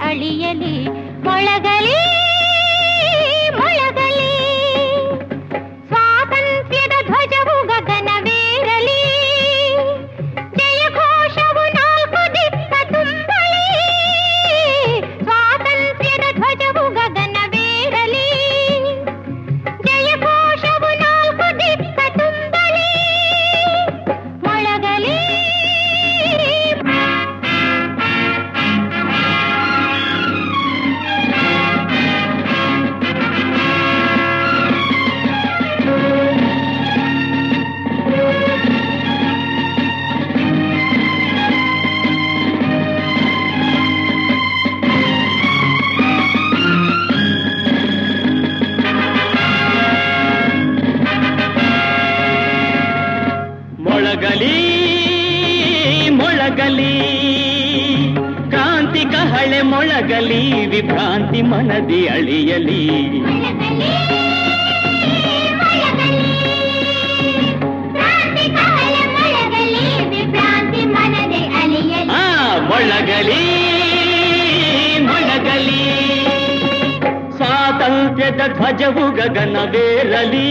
ಅಳಿಯಲಿ ಮೊಳಗಲಿ ಮೊಳಗಲಿ ಮೊಳಗಲಿ ಕಾಂತಿ ಕಹಳೆ ಮೊಳಗಲಿ ವಿಭ್ರಾಂತಿ ಮನದಿ ಅಳಿಯಲಿ. ಆ ಮೊಳಗಲಿ ಮೊಳಗಲಿ ಸ್ವಾತಂತ್ರ್ಯದ ಧ್ವಜವು ಗಗನವೇರಲಿ.